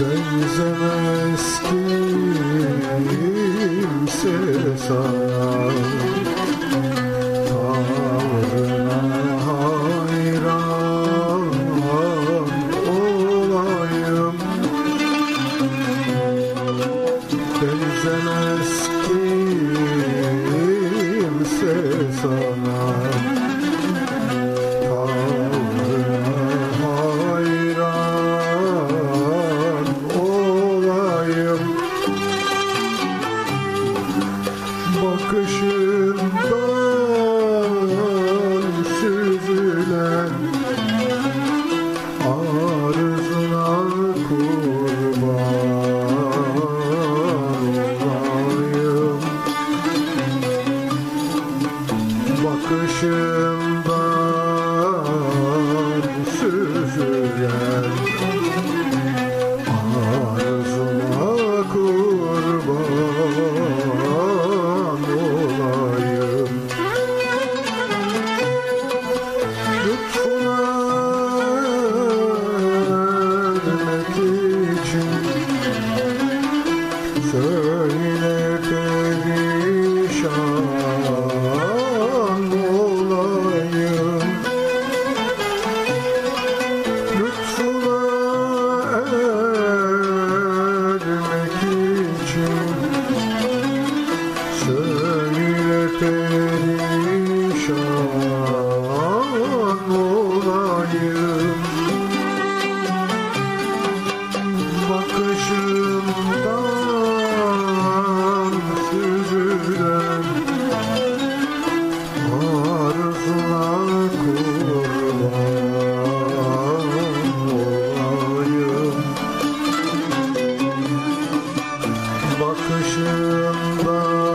Benzemez kimse sana Tavrına hayran olayım Benzemez kimse Bakışından süzülen Arzuna kurban olayım. Bakışından Perişan olayım. Lütfuna ermek için Söyle olayım Bakışımdan